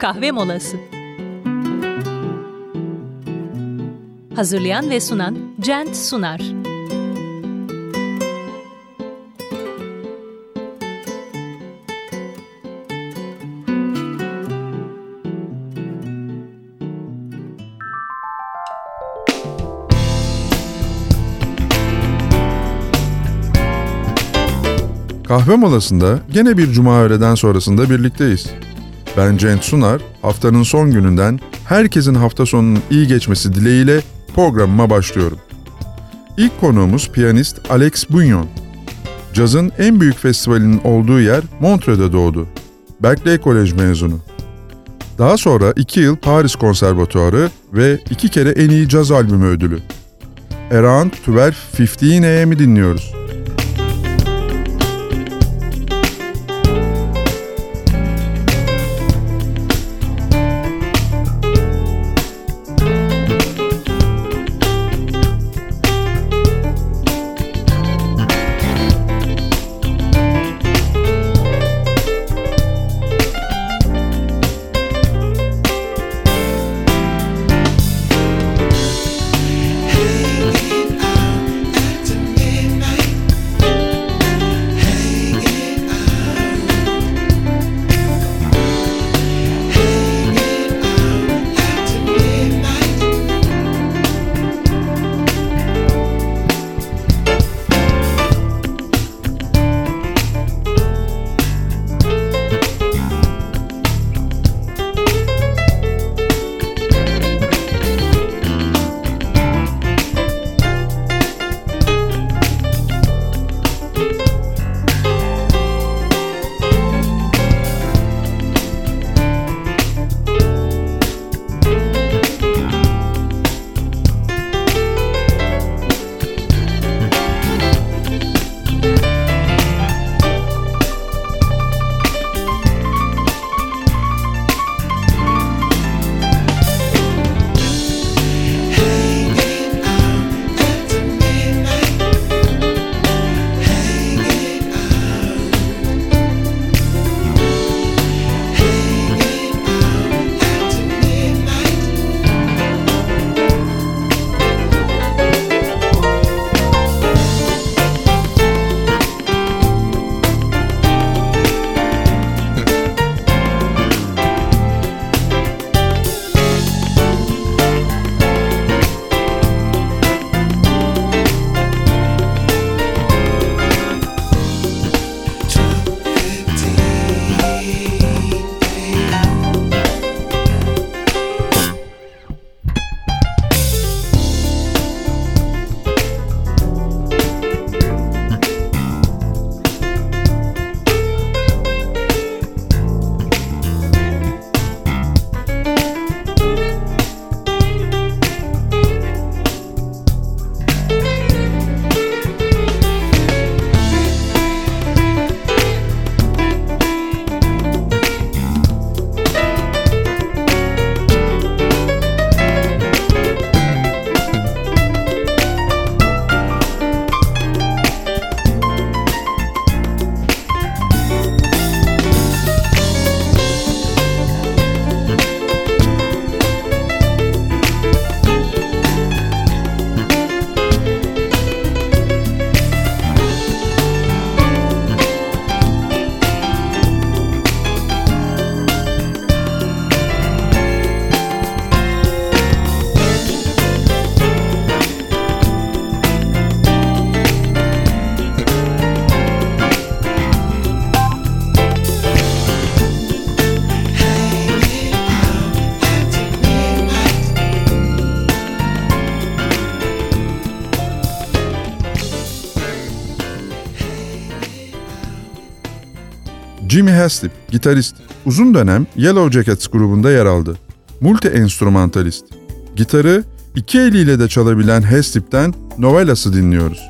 kahve molası. Hazırlayan ve sunan Cent Sunar. Kahve molasında gene bir cuma öğleden sonrasında birlikteyiz. Ben Cenk Sunar, haftanın son gününden herkesin hafta sonunun iyi geçmesi dileğiyle programıma başlıyorum. İlk konuğumuz piyanist Alex Bunyon. Cazın en büyük festivalinin olduğu yer Montreux'de doğdu. Berkeley Kolej mezunu. Daha sonra iki yıl Paris Konservatuarı ve iki kere en iyi caz albümü ödülü. Around 12.15 AM'i dinliyoruz. Jimmy Haslip, gitarist. Uzun dönem Yellow Jackets grubunda yer aldı. Multi-enstrümantalist. Gitarı iki eliyle de çalabilen Haslip'ten Novelas'ı dinliyoruz.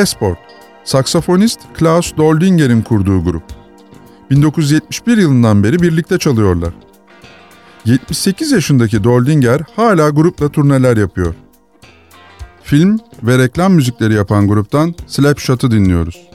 Passport, saksafonist Klaus Doldinger'in kurduğu grup. 1971 yılından beri birlikte çalıyorlar. 78 yaşındaki Doldinger hala grupla turneler yapıyor. Film ve reklam müzikleri yapan gruptan Slapshot'ı dinliyoruz.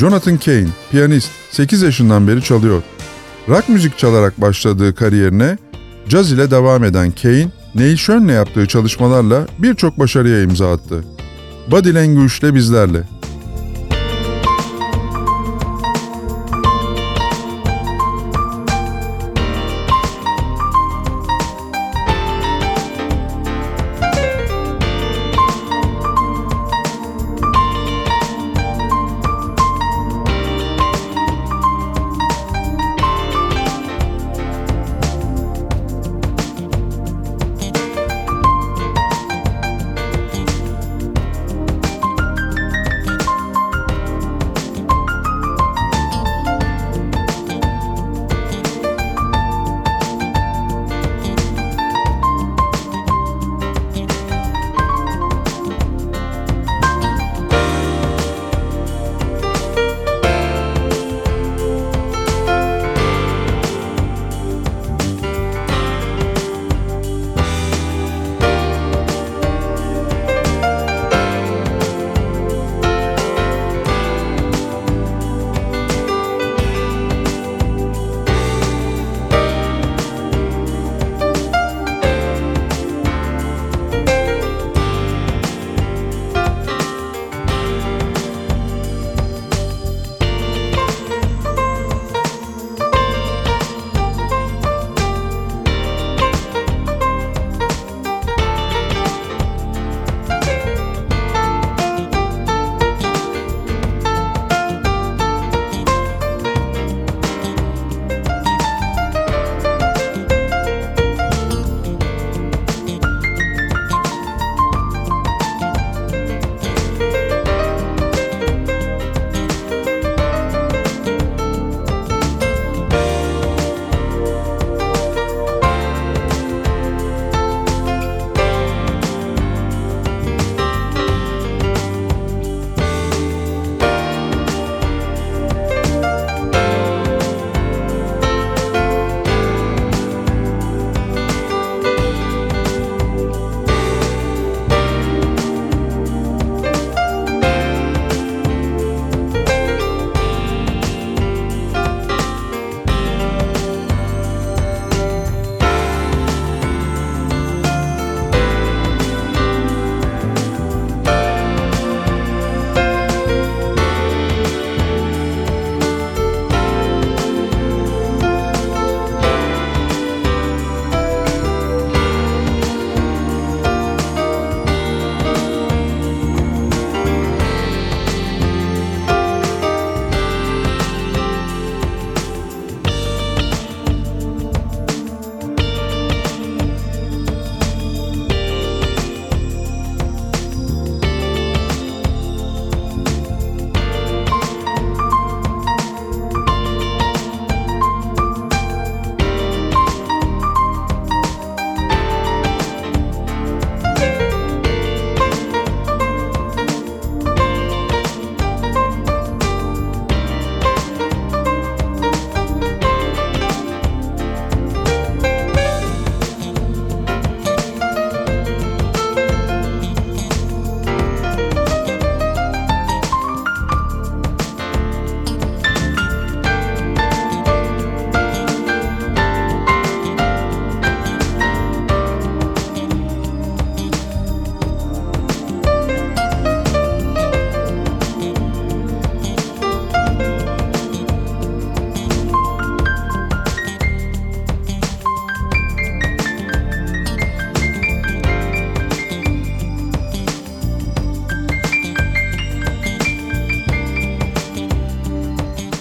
Jonathan Kane, piyanist, 8 yaşından beri çalıyor. Rock müzik çalarak başladığı kariyerine caz ile devam eden Kane, Neil Schön'le yaptığı çalışmalarla birçok başarıya imza attı. Body Language ile bizlerle.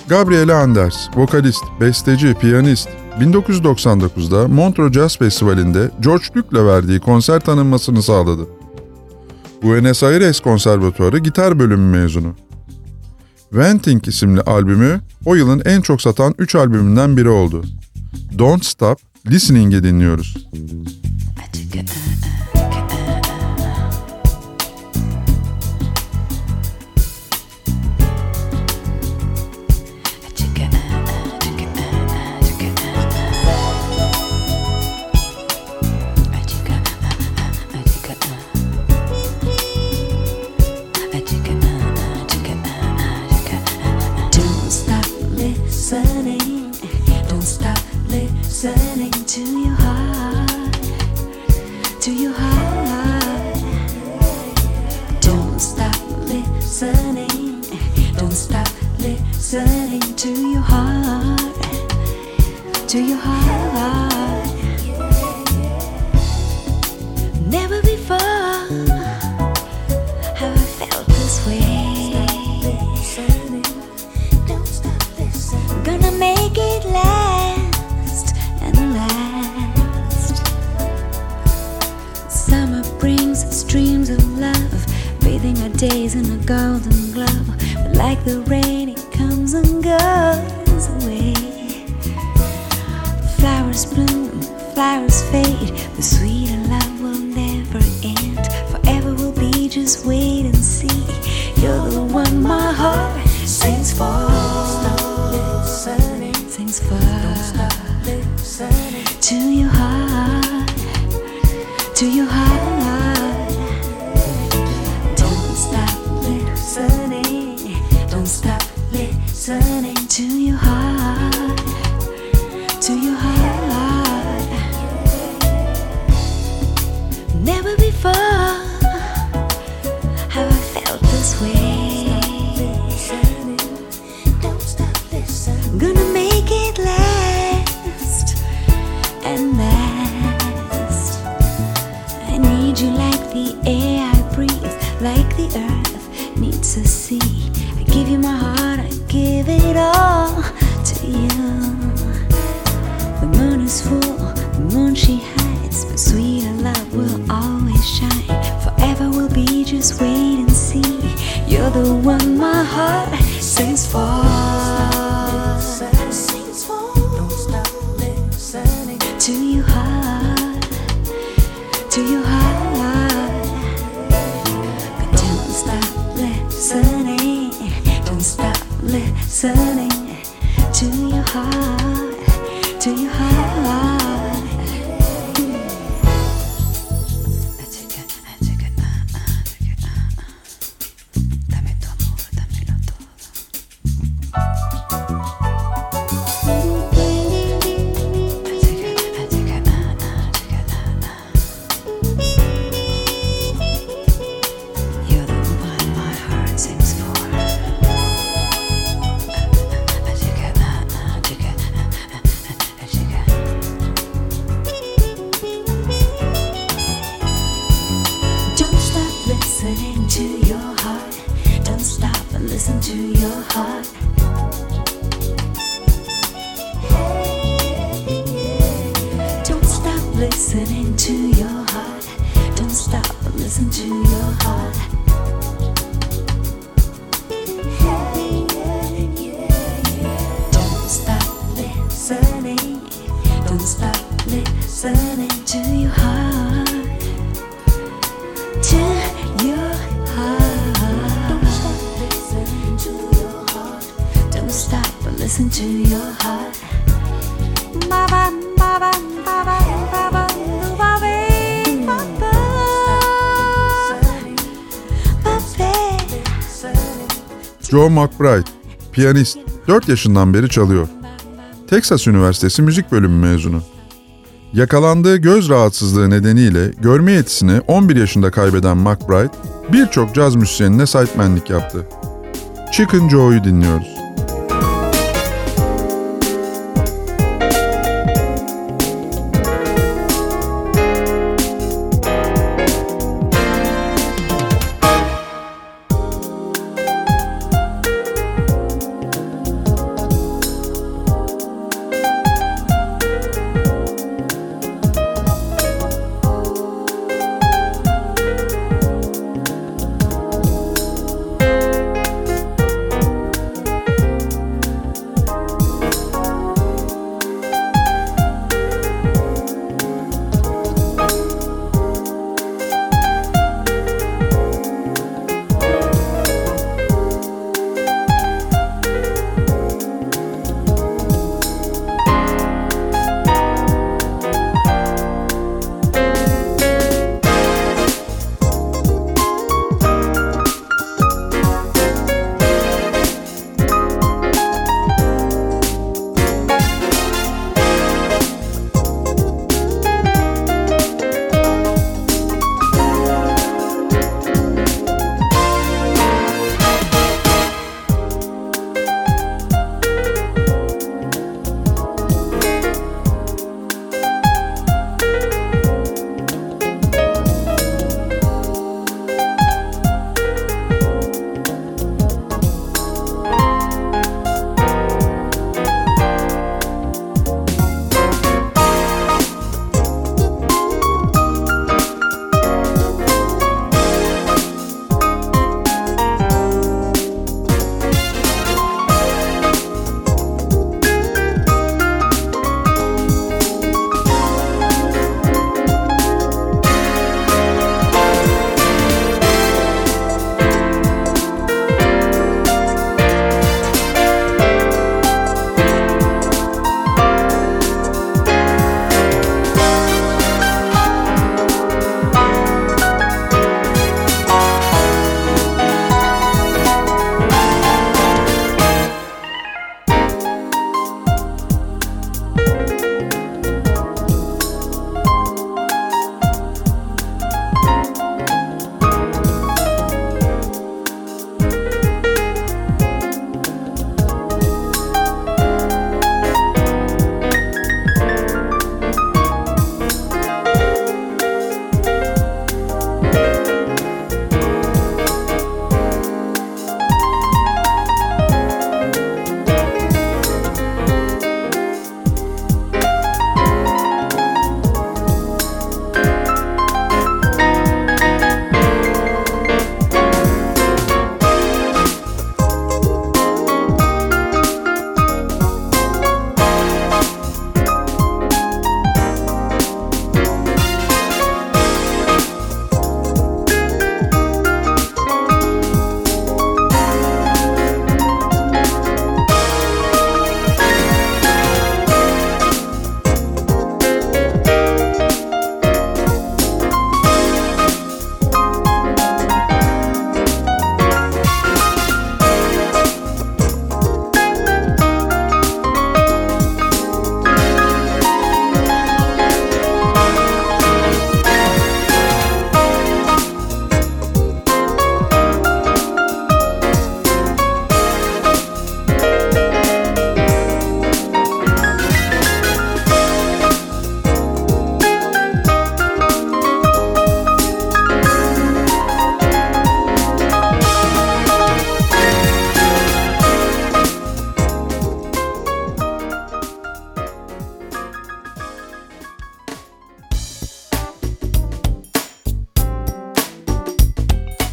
Gabriele Anders, vokalist, besteci, piyanist, 1999'da Montreux Jazz Festivali'nde George Duke'la verdiği konser tanınmasını sağladı. Buenos Aires Konservatuarı gitar bölümü mezunu. Venting isimli albümü o yılın en çok satan 3 albümünden biri oldu. Don't Stop, Listening'i dinliyoruz. Living our days in a golden glow. But like the rain, it comes and goes away. Flowers bloom, flowers fade. The and love will never end. Forever will be just wait and see. You're the one my heart sings for. Don't stop listening. Sings for. Don't stop listening. To your heart. To your heart. Joe McBride, piyanist, 4 yaşından beri çalıyor. Texas Üniversitesi müzik bölümü mezunu. Yakalandığı göz rahatsızlığı nedeniyle görme yetisini 11 yaşında kaybeden McBride, birçok caz müzisyenine sahipmenlik yaptı. Chicken Joe'yu dinliyoruz.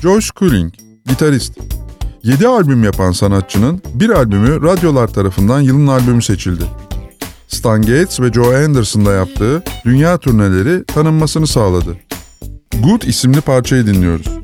Joyce Cooling, gitarist. 7 albüm yapan sanatçının bir albümü radyolar tarafından yılın albümü seçildi. Stan Getz ve Joe Anderson'la yaptığı dünya turneleri tanınmasını sağladı. Good isimli parçayı dinliyoruz.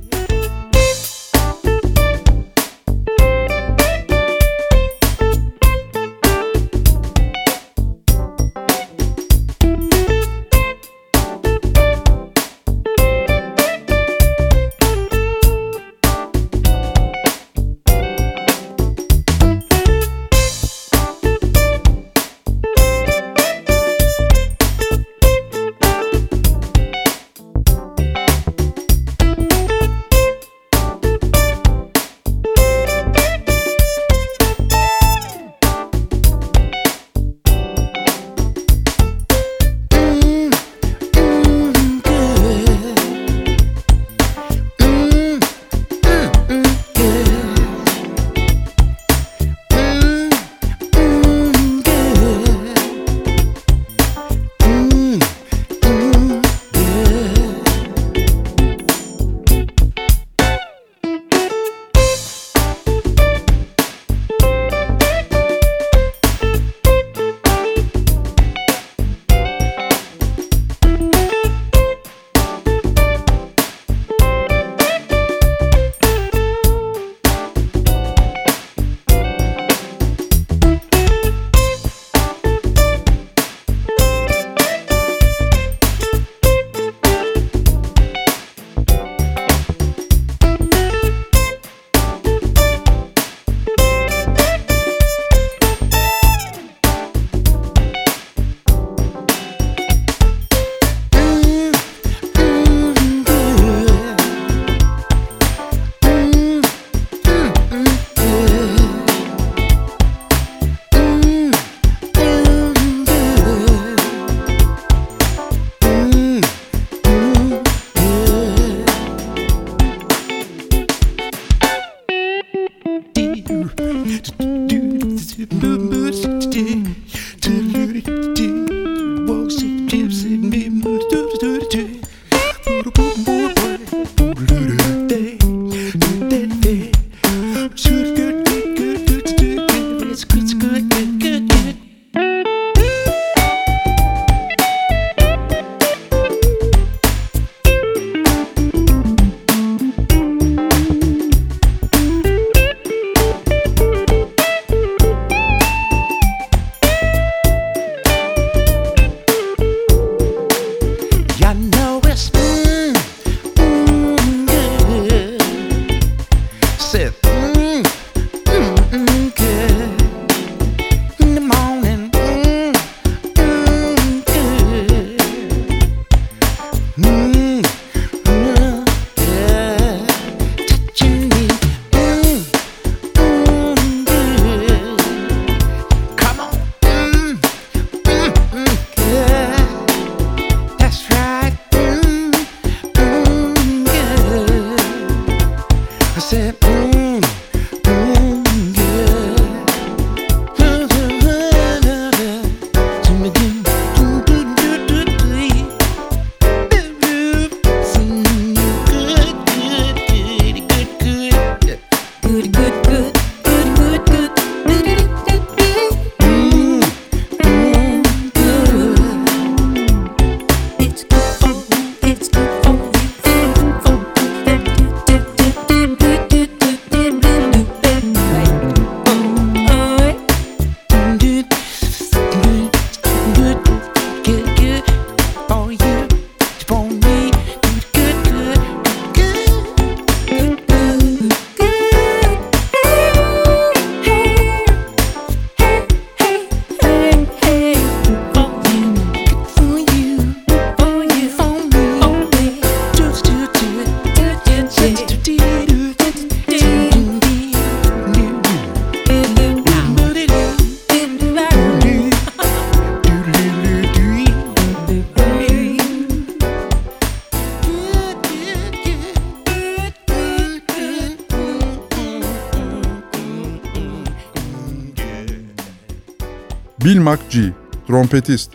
Trompetist,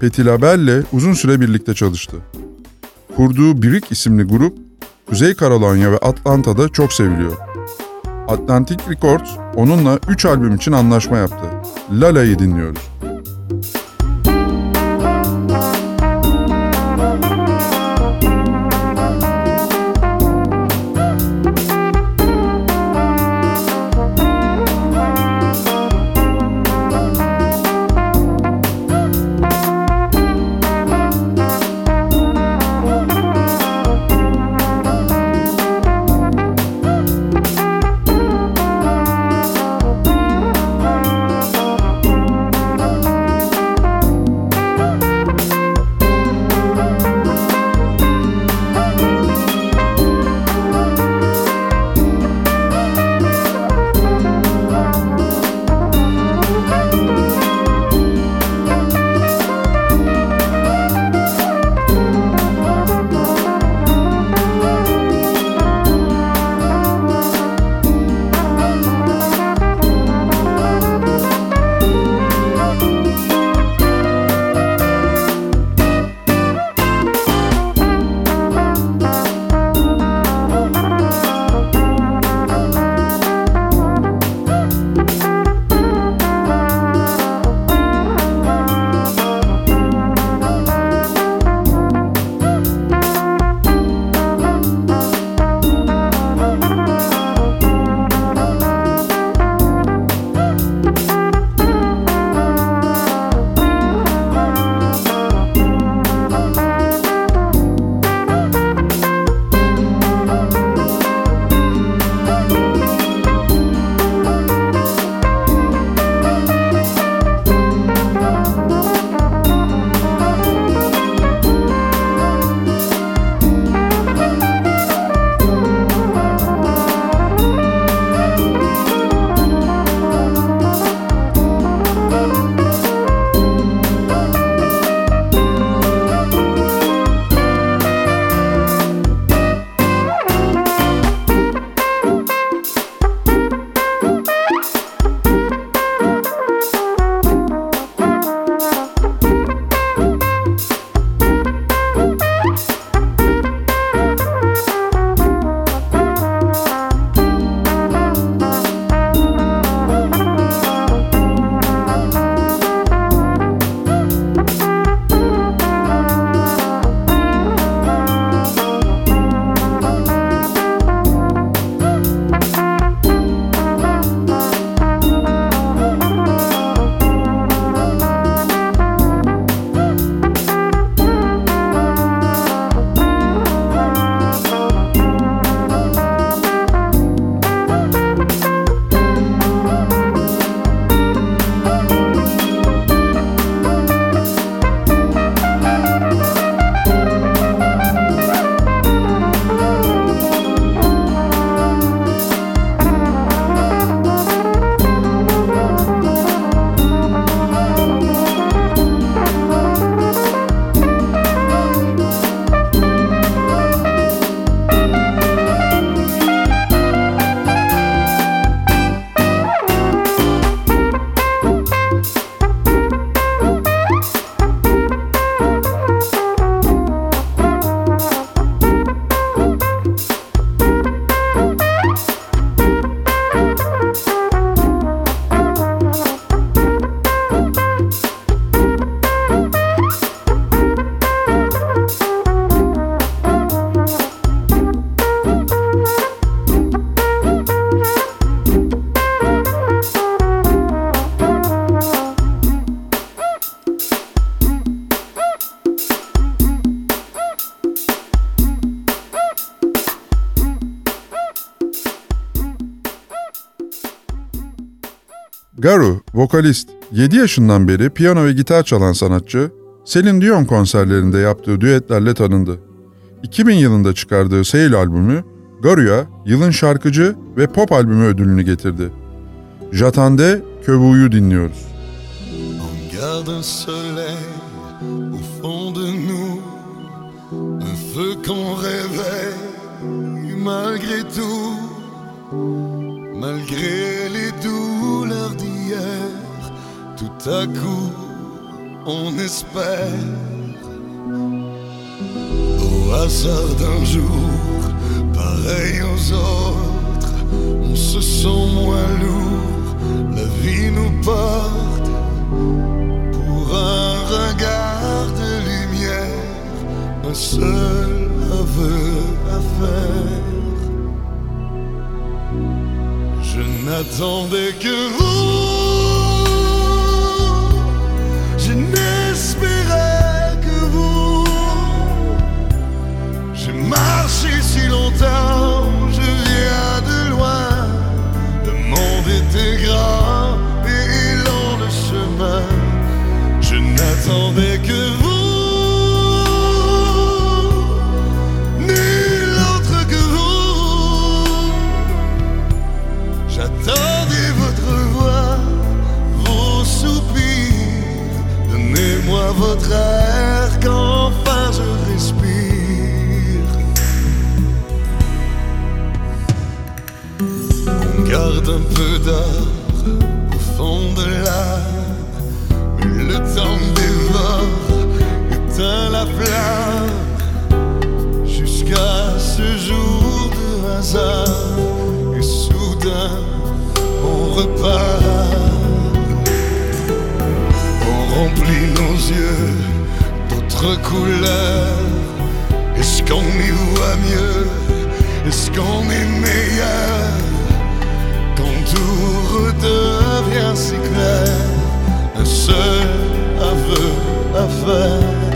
Patti LaBelle'le uzun süre birlikte çalıştı. Kurduğu Brick isimli grup, Kuzey Carolina ve Atlanta'da çok seviliyor. Atlantic Records onunla 3 albüm için anlaşma yaptı. Lala'yı dinliyoruz. Vokalist, 7 yaşından beri piyano ve gitar çalan sanatçı, Celine Dion konserlerinde yaptığı düetlerle tanındı. 2000 yılında çıkardığı Sail albümü, Garu'ya yılın şarkıcı ve pop albümü ödülünü getirdi. Jatande Kövu'yu dinliyoruz. Malgré les d'hier, à coup on espère. Au hasard d'un jour pareil aux autres, on se sent moins lourd, la vie nous porte pour un regard de lumière, un seul aveu à faire. Je n'attendais que vous, je viens de loin. Le monde était grand et long le chemin. Je n'attendais que vous, nul autre que vous. J'attendais votre voix, vos soupirs. Donnez-moi votre air au fond de l'âme. Le temps dévore, éteint la flamme. Jusqu'à ce jour de hasard. Et soudain, on repart. On remplit nos yeux d'autres couleurs. Est-ce qu'on y voit mieux? Est-ce qu'on est meilleur? Tout redevient si clair. Un seul aveu à faire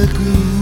the groove.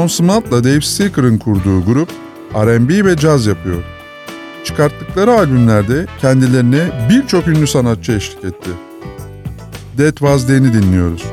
John Smalt'la Dave Seeker'ın kurduğu grup R&B ve caz yapıyor. Çıkarttıkları albümlerde kendilerine birçok ünlü sanatçı eşlik etti. That Was Then'i dinliyoruz.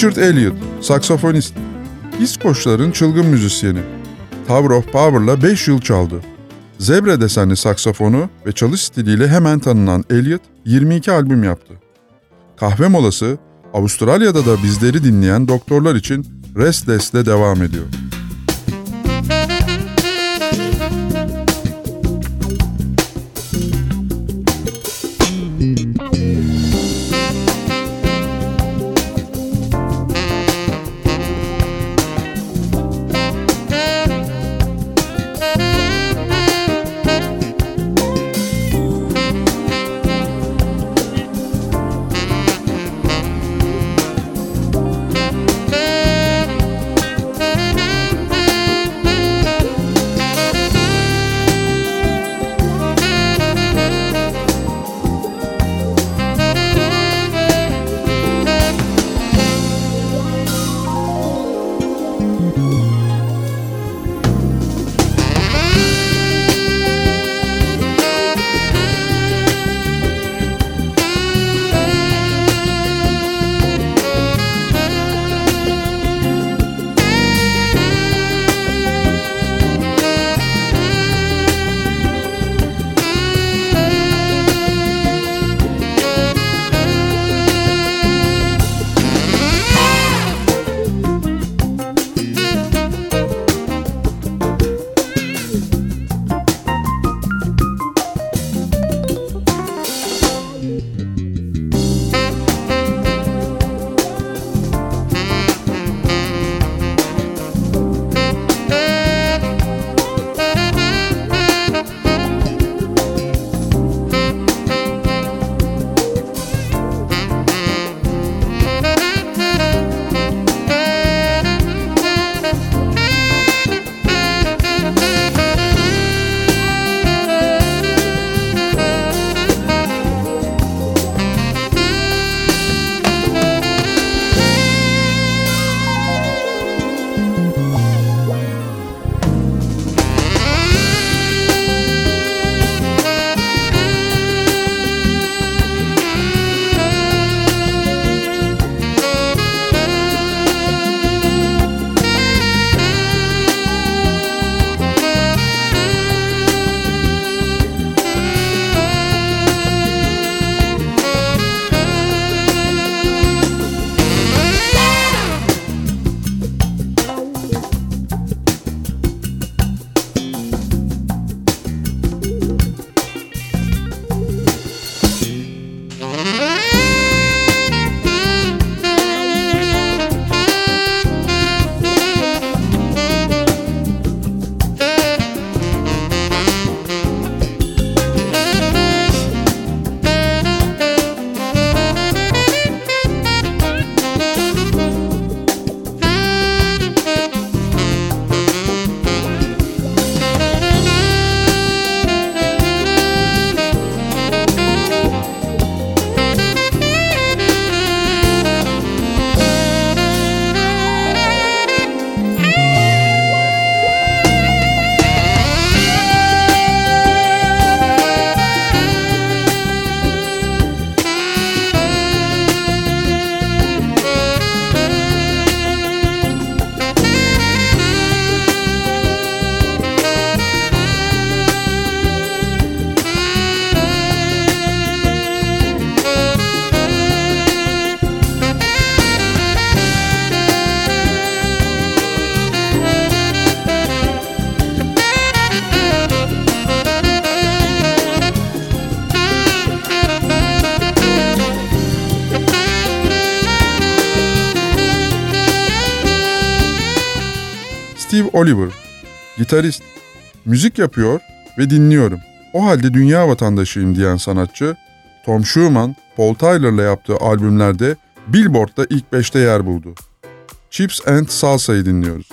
Richard Elliot, saksafonist. İskoçların çılgın müzisyeni. Tower of Power'la 5 yıl çaldı. Zebra desenli saksafonu ve çalış stiliyle hemen tanınan Elliot 22 albüm yaptı. Kahve molası Avustralya'da da bizleri dinleyen doktorlar için Restless'le devam ediyor. Oliver, gitarist, müzik yapıyor ve dinliyorum. O halde dünya vatandaşıyım diyen sanatçı, Tom Schumann, Paul Tyler'la yaptığı albümlerde Billboard'da ilk 5'te yer buldu. Chips and Salsa'yı dinliyoruz.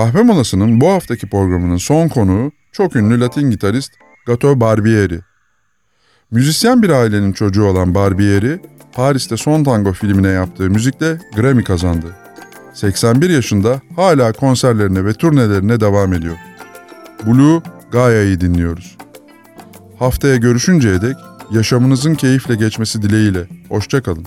Kahve molasının bu haftaki programının son konuğu çok ünlü Latin gitarist Gato Barbieri. Müzisyen bir ailenin çocuğu olan Barbieri, Paris'te Son Tango filmine yaptığı müzikle Grammy kazandı. 81 yaşında hala konserlerine ve turnelerine devam ediyor. Blue Gaia'yı dinliyoruz. Haftaya görüşünceye dek yaşamınızın keyifle geçmesi dileğiyle. Hoşçakalın.